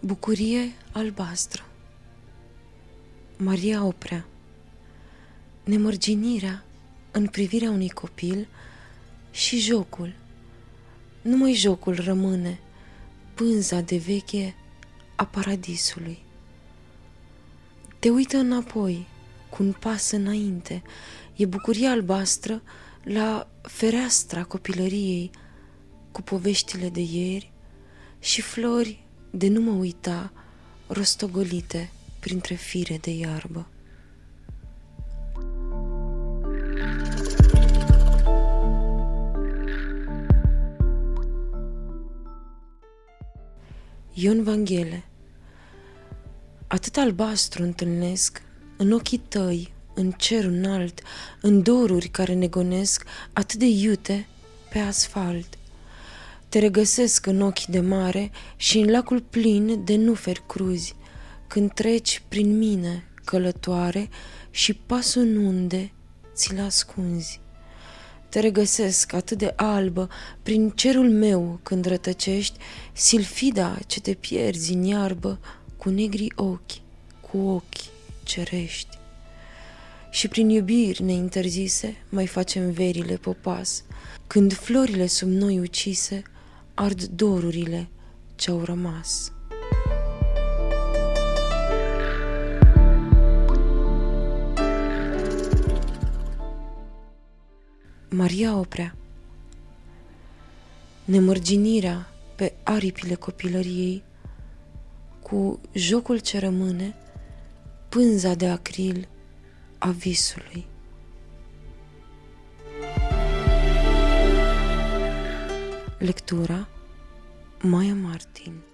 Bucurie albastră Maria Oprea Nemărginirea în privirea unui copil și jocul. Numai jocul rămâne, pânza de veche a paradisului. Te uită înapoi, cu un pas înainte, e bucuria albastră la fereastra copilăriei, cu poveștile de ieri și flori de nu mă uita rostogolite printre fire de iarbă. Ion Vanghele Atât albastru întâlnesc în ochii tăi, în cer înalt, în doruri care negonesc atât de iute pe asfalt. Te regăsesc în ochii de mare și în lacul plin de nuferi cruzi, când treci prin mine, călătoare, și pasul în unde ți-l ascunzi. Te regăsesc atât de albă prin cerul meu când rătăcești, silfida ce te pierzi în iarbă cu negri ochi, cu ochi cerești. Și prin iubiri neinterzise mai facem verile popas, când florile sub noi ucise ard dorurile ce-au rămas. Maria Oprea Nemărginirea pe aripile copilăriei cu jocul ce rămâne, pânza de acril a visului. Lectura Maya Martin